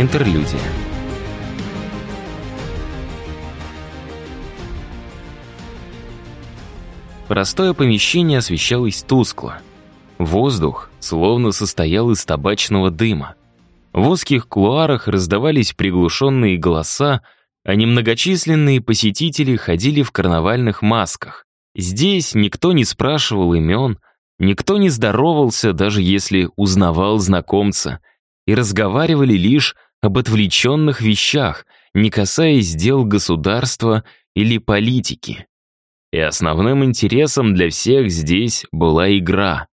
Интерлюдия. Простое помещение освещалось тускло. Воздух словно состоял из табачного дыма. В узких кулуарах раздавались приглушенные голоса, а немногочисленные посетители ходили в карнавальных масках. Здесь никто не спрашивал имен, никто не здоровался, даже если узнавал знакомца, и разговаривали лишь об отвлеченных вещах, не касаясь дел государства или политики. И основным интересом для всех здесь была игра.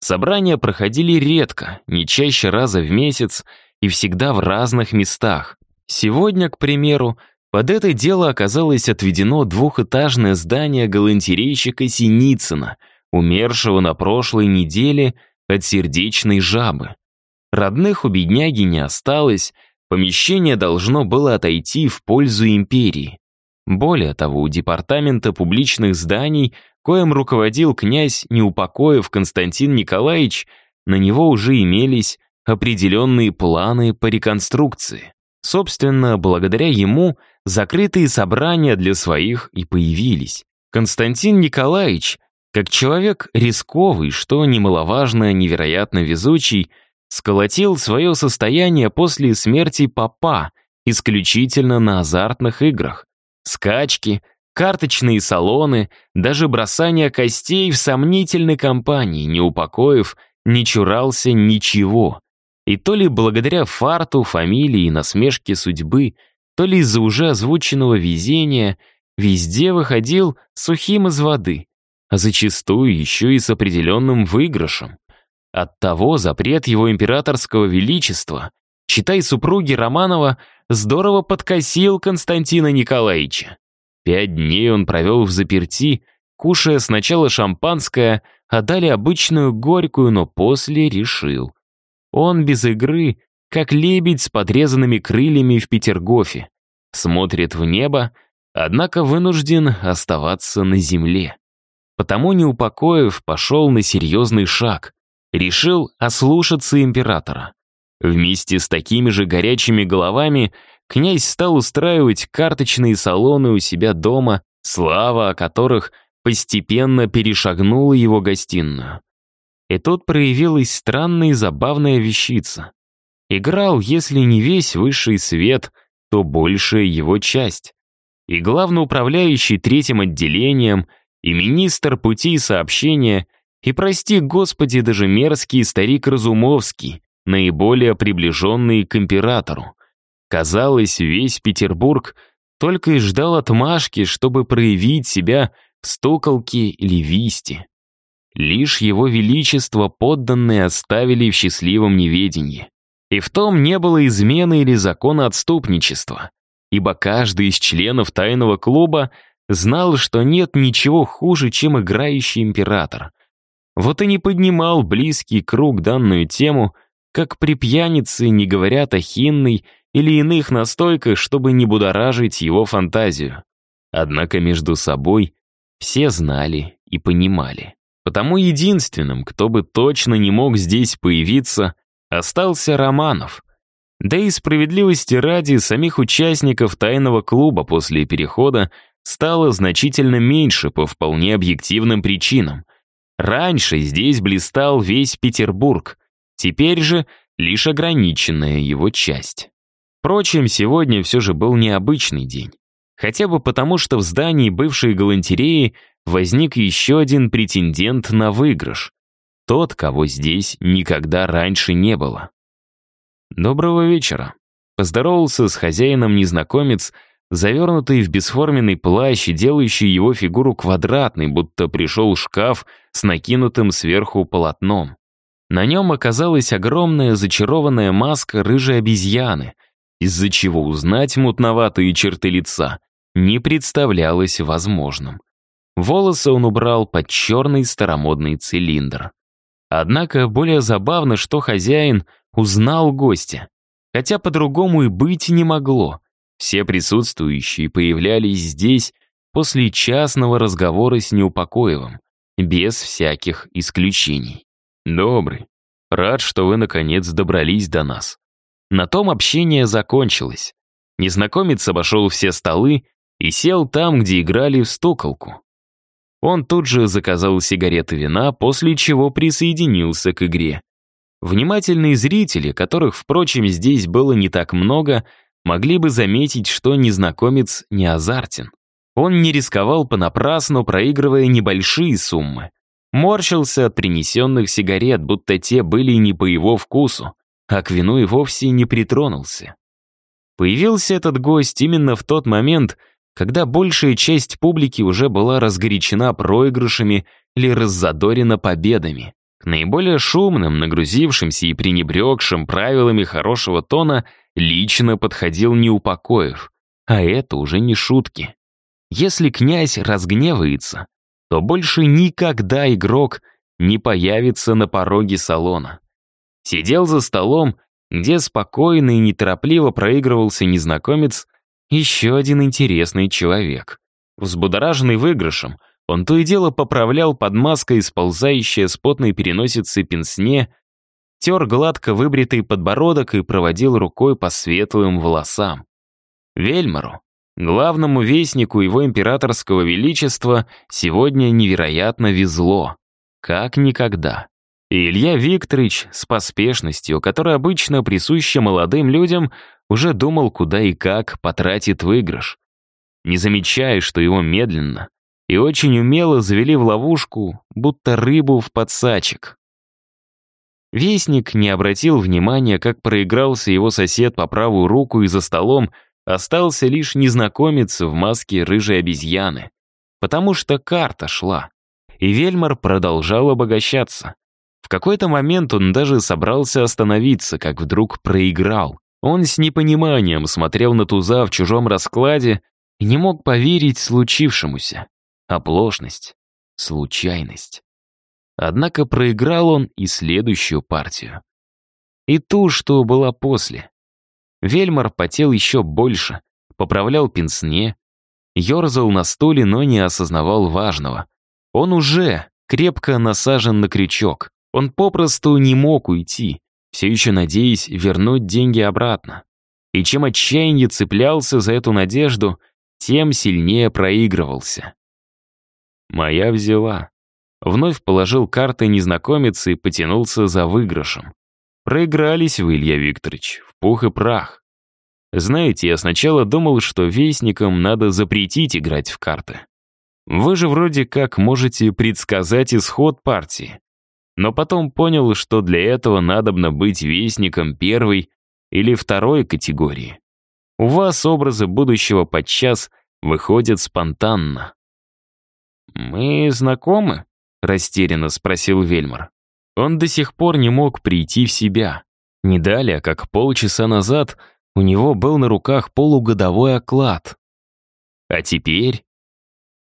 Собрания проходили редко, не чаще раза в месяц и всегда в разных местах. Сегодня, к примеру, под это дело оказалось отведено двухэтажное здание галантерейщика Синицына, умершего на прошлой неделе от сердечной жабы. Родных у бедняги не осталось, помещение должно было отойти в пользу империи. Более того, у департамента публичных зданий, коим руководил князь Неупокоев Константин Николаевич, на него уже имелись определенные планы по реконструкции. Собственно, благодаря ему закрытые собрания для своих и появились. Константин Николаевич, как человек рисковый, что немаловажно, невероятно везучий, сколотил свое состояние после смерти папа исключительно на азартных играх. Скачки, карточные салоны, даже бросание костей в сомнительной компании, не упокоив, не чурался ничего. И то ли благодаря фарту, фамилии и насмешке судьбы, то ли из-за уже озвученного везения, везде выходил сухим из воды, а зачастую еще и с определенным выигрышем. Оттого запрет его императорского величества, читай супруги Романова, здорово подкосил Константина Николаевича. Пять дней он провел в заперти, кушая сначала шампанское, а далее обычную горькую, но после решил. Он без игры, как лебедь с подрезанными крыльями в Петергофе. Смотрит в небо, однако вынужден оставаться на земле. Потому Неупокоев пошел на серьезный шаг. Решил ослушаться императора. Вместе с такими же горячими головами князь стал устраивать карточные салоны у себя дома, слава о которых постепенно перешагнула его гостиную. И тут проявилась странная и забавная вещица. Играл, если не весь высший свет, то большая его часть. И главноуправляющий третьим отделением, и министр пути сообщения, и, прости господи, даже мерзкий старик Разумовский, наиболее приближенный к императору. Казалось, весь Петербург только и ждал отмашки, чтобы проявить себя в стуколке или висте. Лишь его величество подданные оставили в счастливом неведении. И в том не было измены или закона отступничества, ибо каждый из членов тайного клуба знал, что нет ничего хуже, чем играющий император. Вот и не поднимал близкий круг данную тему, как при пьянице не говорят о хинной или иных настойках, чтобы не будоражить его фантазию. Однако между собой все знали и понимали. Потому единственным, кто бы точно не мог здесь появиться, остался Романов. Да и справедливости ради самих участников тайного клуба после перехода стало значительно меньше по вполне объективным причинам. Раньше здесь блистал весь Петербург, теперь же лишь ограниченная его часть. Впрочем, сегодня все же был необычный день. Хотя бы потому, что в здании бывшей галантереи возник еще один претендент на выигрыш. Тот, кого здесь никогда раньше не было. «Доброго вечера», — поздоровался с хозяином незнакомец, завернутый в бесформенный плащ и делающий его фигуру квадратной, будто пришел шкаф с накинутым сверху полотном. На нем оказалась огромная зачарованная маска рыжей обезьяны, из-за чего узнать мутноватые черты лица не представлялось возможным. Волосы он убрал под черный старомодный цилиндр. Однако более забавно, что хозяин узнал гостя. Хотя по-другому и быть не могло. Все присутствующие появлялись здесь после частного разговора с Неупокоевым, без всяких исключений. «Добрый. Рад, что вы, наконец, добрались до нас». На том общение закончилось. Незнакомец обошел все столы и сел там, где играли в стуколку. Он тут же заказал сигареты вина, после чего присоединился к игре. Внимательные зрители, которых, впрочем, здесь было не так много, могли бы заметить, что незнакомец не азартен. Он не рисковал понапрасну, проигрывая небольшие суммы. Морщился от принесенных сигарет, будто те были не по его вкусу, а к вину и вовсе не притронулся. Появился этот гость именно в тот момент, когда большая часть публики уже была разгорячена проигрышами или раззадорена победами. К наиболее шумным, нагрузившимся и пренебрегшим правилами хорошего тона лично подходил Неупокоев. А это уже не шутки. Если князь разгневается, то больше никогда игрок не появится на пороге салона. Сидел за столом, где спокойно и неторопливо проигрывался незнакомец, еще один интересный человек. Взбудораженный выигрышем, он то и дело поправлял под маской сползающее с потной переносицы пенсне, тер гладко выбритый подбородок и проводил рукой по светлым волосам. Вельмару, главному вестнику его императорского величества, сегодня невероятно везло. Как никогда. И Илья Викторович с поспешностью, которая обычно присуща молодым людям, уже думал, куда и как потратит выигрыш. Не замечая, что его медленно и очень умело завели в ловушку, будто рыбу в подсачек. Вестник не обратил внимания, как проигрался его сосед по правую руку и за столом остался лишь незнакомец в маске рыжей обезьяны. Потому что карта шла. И Вельмар продолжал обогащаться. В какой-то момент он даже собрался остановиться, как вдруг проиграл. Он с непониманием смотрел на туза в чужом раскладе и не мог поверить случившемуся. Оплошность, случайность. Однако проиграл он и следующую партию. И ту, что была после. Вельмар потел еще больше, поправлял пенсне, ерзал на стуле, но не осознавал важного. Он уже крепко насажен на крючок. Он попросту не мог уйти все еще надеясь вернуть деньги обратно. И чем отчаяннее цеплялся за эту надежду, тем сильнее проигрывался. Моя взяла. Вновь положил карты незнакомец и потянулся за выигрышем. Проигрались вы, Илья Викторович, пух и прах. Знаете, я сначала думал, что вестникам надо запретить играть в карты. Вы же вроде как можете предсказать исход партии но потом понял, что для этого надобно быть вестником первой или второй категории. У вас образы будущего подчас выходят спонтанно. «Мы знакомы?» — растерянно спросил Вельмар. Он до сих пор не мог прийти в себя. Не далее, как полчаса назад, у него был на руках полугодовой оклад. А теперь?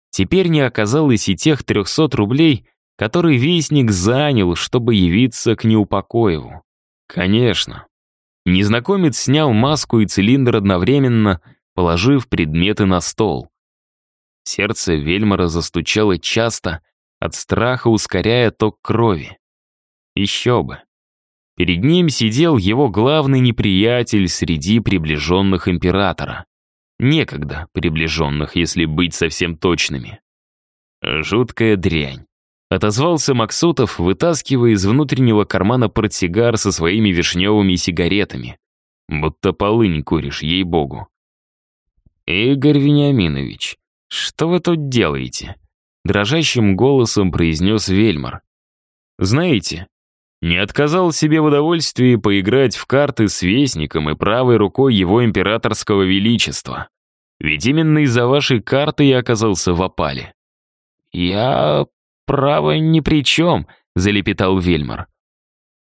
Теперь не оказалось и тех трехсот рублей, который вестник занял, чтобы явиться к Неупокоеву. Конечно. Незнакомец снял маску и цилиндр одновременно, положив предметы на стол. Сердце Вельмара застучало часто, от страха ускоряя ток крови. Еще бы. Перед ним сидел его главный неприятель среди приближенных императора. Некогда приближенных, если быть совсем точными. Жуткая дрянь. Отозвался Максутов, вытаскивая из внутреннего кармана портсигар со своими вишневыми сигаретами. Будто полынь куришь, ей-богу. «Игорь Вениаминович, что вы тут делаете?» Дрожащим голосом произнес Вельмар. «Знаете, не отказал себе в удовольствии поиграть в карты с Вестником и правой рукой его императорского величества. Ведь именно из-за вашей карты я оказался в опале». «Я «Право ни при чем», — залепетал Вельмар.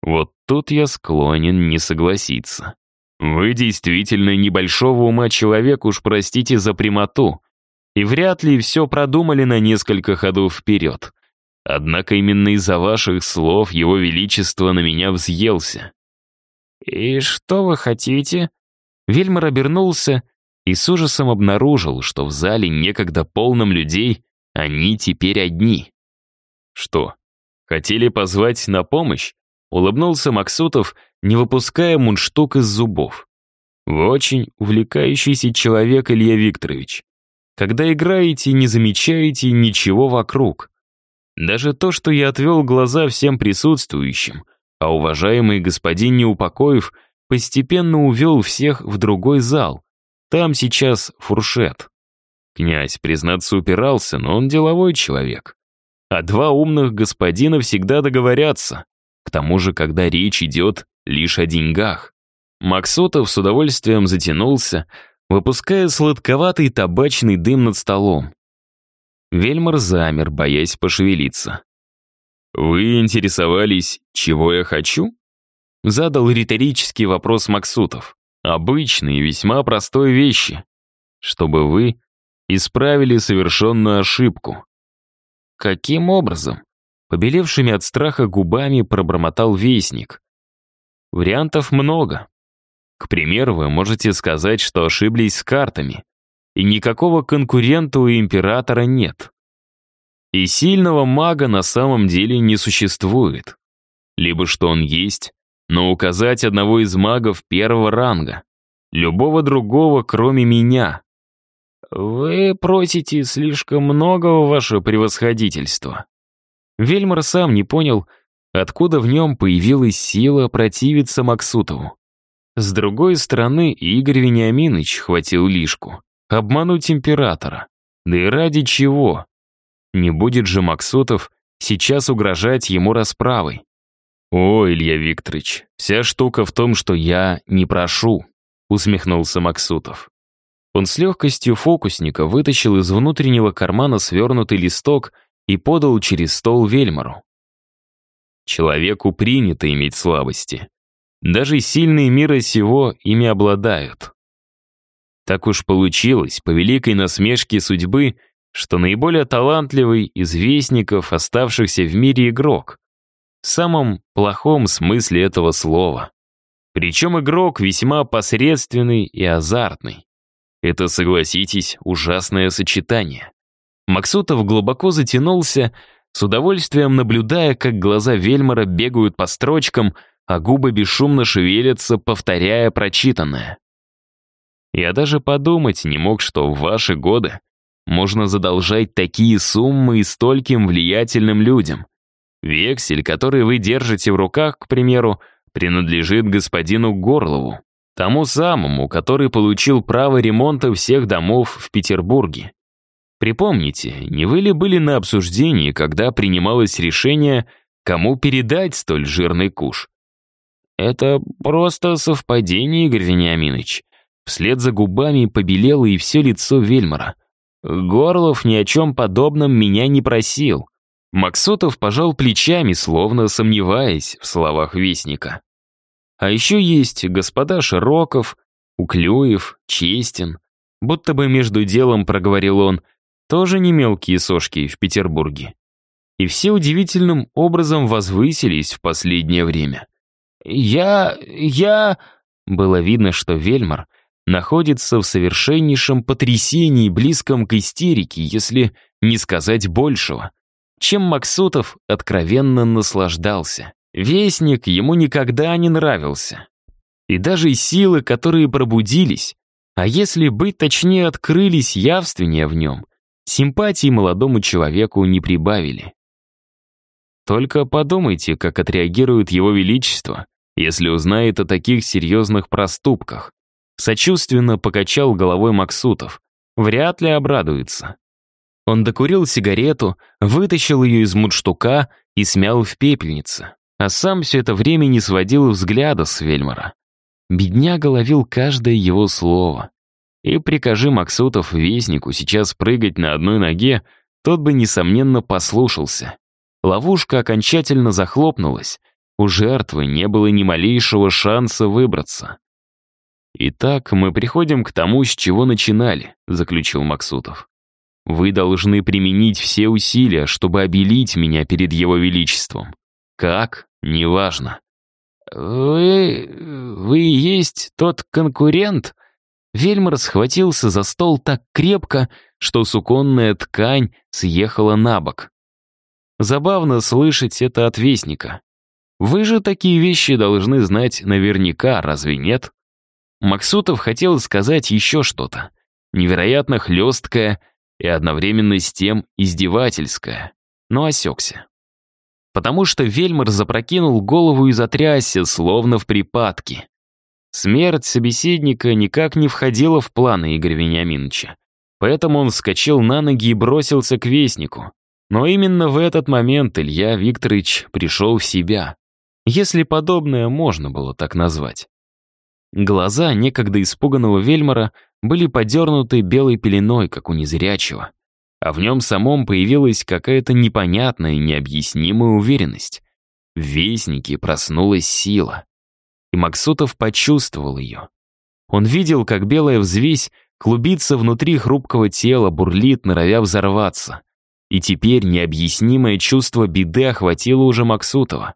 «Вот тут я склонен не согласиться. Вы действительно небольшого ума человек, уж простите за прямоту, и вряд ли все продумали на несколько ходов вперед. Однако именно из-за ваших слов его величество на меня взъелся». «И что вы хотите?» Вельмар обернулся и с ужасом обнаружил, что в зале некогда полном людей они теперь одни. «Что, хотели позвать на помощь?» Улыбнулся Максутов, не выпуская мундштук из зубов. Вы очень увлекающийся человек, Илья Викторович. Когда играете, не замечаете ничего вокруг. Даже то, что я отвел глаза всем присутствующим, а уважаемый господин Неупокоев постепенно увел всех в другой зал. Там сейчас фуршет. Князь, признаться, упирался, но он деловой человек. А два умных господина всегда договорятся. К тому же, когда речь идет лишь о деньгах. Максутов с удовольствием затянулся, выпуская сладковатый табачный дым над столом. Вельмар замер, боясь пошевелиться. «Вы интересовались, чего я хочу?» Задал риторический вопрос Максутов. Обычные, весьма простой вещи. Чтобы вы исправили совершенную ошибку. Каким образом? Побелевшими от страха губами пробормотал вестник. Вариантов много. К примеру, вы можете сказать, что ошиблись с картами, и никакого конкурента у императора нет. И сильного мага на самом деле не существует. Либо что он есть, но указать одного из магов первого ранга, любого другого, кроме меня. Вы просите слишком многого, ваше превосходительство. Вельмар сам не понял, откуда в нем появилась сила противиться Максутову. С другой стороны, Игорь Вениаминович хватил лишку. Обмануть императора. Да и ради чего? Не будет же Максутов сейчас угрожать ему расправой. «О, Илья Викторович, вся штука в том, что я не прошу», усмехнулся Максутов. Он с легкостью фокусника вытащил из внутреннего кармана свернутый листок и подал через стол Вельмару. Человеку принято иметь слабости. Даже сильные мира сего ими обладают. Так уж получилось, по великой насмешке судьбы, что наиболее талантливый из вестников, оставшихся в мире игрок. В самом плохом смысле этого слова. Причем игрок весьма посредственный и азартный. Это, согласитесь, ужасное сочетание. Максутов глубоко затянулся, с удовольствием наблюдая, как глаза Вельмара бегают по строчкам, а губы бесшумно шевелятся, повторяя прочитанное. Я даже подумать не мог, что в ваши годы можно задолжать такие суммы и стольким влиятельным людям. Вексель, который вы держите в руках, к примеру, принадлежит господину Горлову, тому самому, который получил право ремонта всех домов в Петербурге. Припомните, не вы ли были на обсуждении, когда принималось решение, кому передать столь жирный куш? «Это просто совпадение, Игорь Вениаминович». Вслед за губами побелело и все лицо Вельмара. Горлов ни о чем подобном меня не просил. Максутов пожал плечами, словно сомневаясь в словах Вестника. А еще есть господа Широков, Уклюев, Честин. Будто бы между делом, проговорил он, тоже не мелкие сошки в Петербурге. И все удивительным образом возвысились в последнее время. «Я... я...» Было видно, что Вельмар находится в совершеннейшем потрясении, близком к истерике, если не сказать большего, чем Максутов откровенно наслаждался. Вестник ему никогда не нравился. И даже силы, которые пробудились, а если быть точнее, открылись явственнее в нем, симпатии молодому человеку не прибавили. Только подумайте, как отреагирует его величество, если узнает о таких серьезных проступках. Сочувственно покачал головой Максутов. Вряд ли обрадуется. Он докурил сигарету, вытащил ее из мудштука и смял в пепельнице. А сам все это время не сводил взгляда с Вельмара. Бедняга ловил каждое его слово. И прикажи Максутов вестнику сейчас прыгать на одной ноге, тот бы, несомненно, послушался. Ловушка окончательно захлопнулась, у жертвы не было ни малейшего шанса выбраться. «Итак, мы приходим к тому, с чего начинали», — заключил Максутов. «Вы должны применить все усилия, чтобы обелить меня перед его величеством. Как? Неважно». «Вы... вы есть тот конкурент?» Вельмар схватился за стол так крепко, что суконная ткань съехала на бок. Забавно слышать это от вестника. Вы же такие вещи должны знать наверняка, разве нет? Максутов хотел сказать еще что-то. Невероятно хлесткое и одновременно с тем издевательское, но осекся. Потому что Вельмар запрокинул голову и затрясся, словно в припадке. Смерть собеседника никак не входила в планы Игоря Вениаминовича. Поэтому он вскочил на ноги и бросился к вестнику. Но именно в этот момент Илья Викторович пришел в себя. Если подобное можно было так назвать. Глаза некогда испуганного Вельмара были подернуты белой пеленой, как у незрячего. А в нем самом появилась какая-то непонятная необъяснимая уверенность. В Вестнике проснулась сила. И Максутов почувствовал ее. Он видел, как белая взвесь клубится внутри хрупкого тела, бурлит, норовя взорваться. И теперь необъяснимое чувство беды охватило уже Максутова.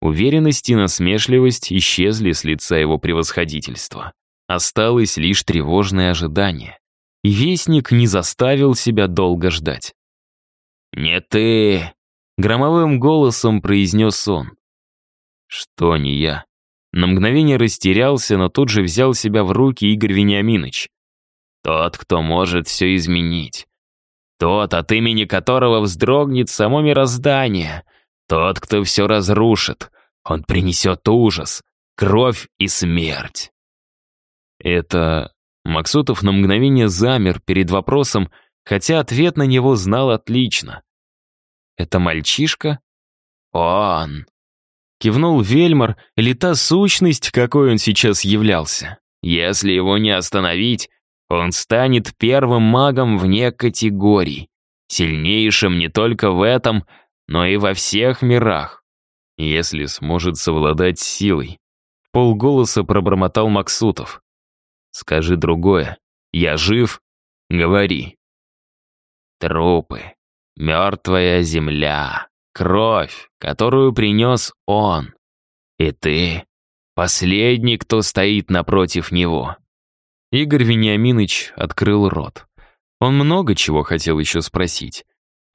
Уверенность и насмешливость исчезли с лица его превосходительства. Осталось лишь тревожное ожидание. И вестник не заставил себя долго ждать. «Не ты!» — громовым голосом произнес он. «Что не я?» На мгновение растерялся, но тут же взял себя в руки Игорь Вениаминович. «Тот, кто может все изменить. Тот, от имени которого вздрогнет само мироздание. Тот, кто все разрушит. Он принесет ужас, кровь и смерть. Это... Максутов на мгновение замер перед вопросом, хотя ответ на него знал отлично. «Это мальчишка?» «Он!» Кивнул Вельмар, или та сущность, какой он сейчас являлся. «Если его не остановить, он станет первым магом вне категорий, сильнейшим не только в этом, но и во всех мирах. Если сможет совладать силой. Полголоса пробормотал Максутов. Скажи другое. Я жив? Говори. Трупы. Мертвая земля. Кровь, которую принес он. И ты — последний, кто стоит напротив него. Игорь Вениаминович открыл рот. Он много чего хотел еще спросить.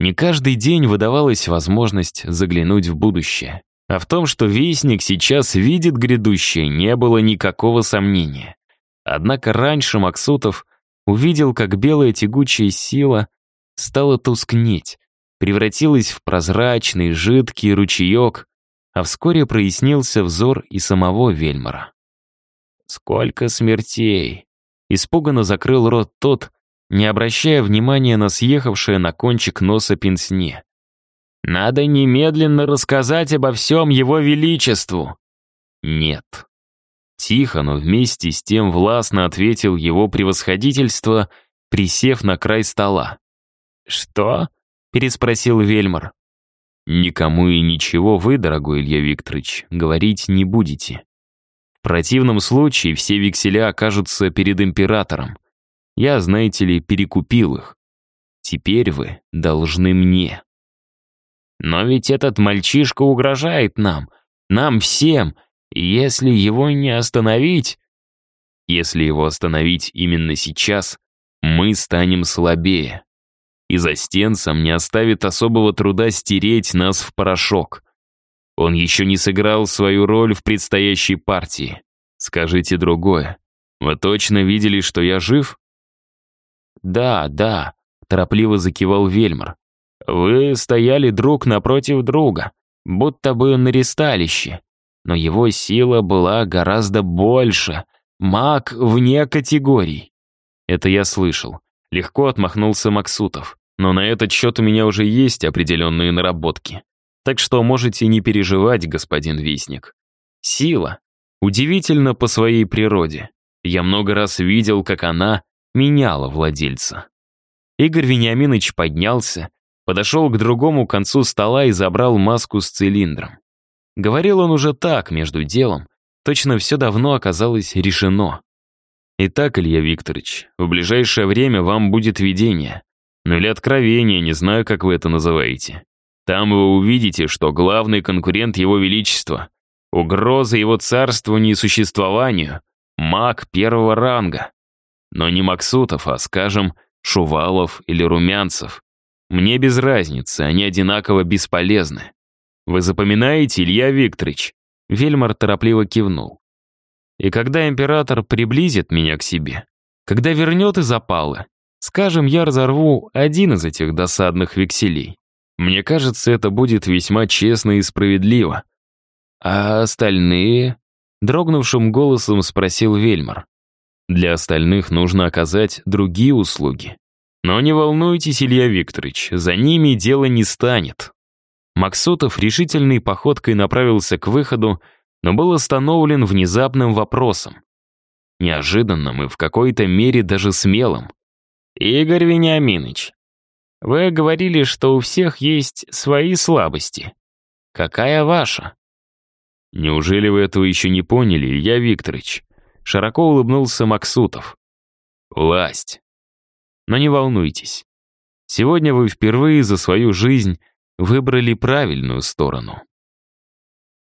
Не каждый день выдавалась возможность заглянуть в будущее. А в том, что Вестник сейчас видит грядущее, не было никакого сомнения. Однако раньше Максутов увидел, как белая тягучая сила стала тускнеть, превратилась в прозрачный, жидкий ручеек, а вскоре прояснился взор и самого Вельмара. «Сколько смертей!» Испуганно закрыл рот тот, не обращая внимания на съехавшее на кончик носа пенсне. «Надо немедленно рассказать обо всем его величеству!» «Нет». Тихо, но вместе с тем властно ответил его превосходительство, присев на край стола. «Что?» — переспросил Вельмар. «Никому и ничего вы, дорогой Илья Викторович, говорить не будете противном случае все векселя окажутся перед императором. Я, знаете ли, перекупил их. Теперь вы должны мне. Но ведь этот мальчишка угрожает нам, нам всем, если его не остановить... Если его остановить именно сейчас, мы станем слабее. И за стенцем не оставит особого труда стереть нас в порошок. Он еще не сыграл свою роль в предстоящей партии. Скажите другое. Вы точно видели, что я жив? Да, да, торопливо закивал Вельмар. Вы стояли друг напротив друга, будто бы на ресталище. Но его сила была гораздо больше. Маг вне категорий. Это я слышал. Легко отмахнулся Максутов. Но на этот счет у меня уже есть определенные наработки. Так что можете не переживать, господин Вестник. Сила. Удивительно по своей природе. Я много раз видел, как она меняла владельца. Игорь Вениаминович поднялся, подошел к другому концу стола и забрал маску с цилиндром. Говорил он уже так, между делом. Точно все давно оказалось решено. Итак, Илья Викторович, в ближайшее время вам будет видение. Ну или откровение, не знаю, как вы это называете. Там вы увидите, что главный конкурент Его Величества, угроза его царствованию и существованию, маг первого ранга. Но не Максутов, а, скажем, Шувалов или Румянцев. Мне без разницы, они одинаково бесполезны. Вы запоминаете, Илья Викторович?» Вельмар торопливо кивнул. «И когда император приблизит меня к себе, когда вернет из опалы, скажем, я разорву один из этих досадных векселей. Мне кажется, это будет весьма честно и справедливо. А остальные?» Дрогнувшим голосом спросил Вельмар. «Для остальных нужно оказать другие услуги. Но не волнуйтесь, Илья Викторович, за ними дело не станет». Максутов решительной походкой направился к выходу, но был остановлен внезапным вопросом. Неожиданным и в какой-то мере даже смелым. «Игорь Вениаминович, вы говорили, что у всех есть свои слабости. Какая ваша?» «Неужели вы этого еще не поняли, Илья Викторович?» Широко улыбнулся Максутов. «Власть. Но не волнуйтесь. Сегодня вы впервые за свою жизнь выбрали правильную сторону».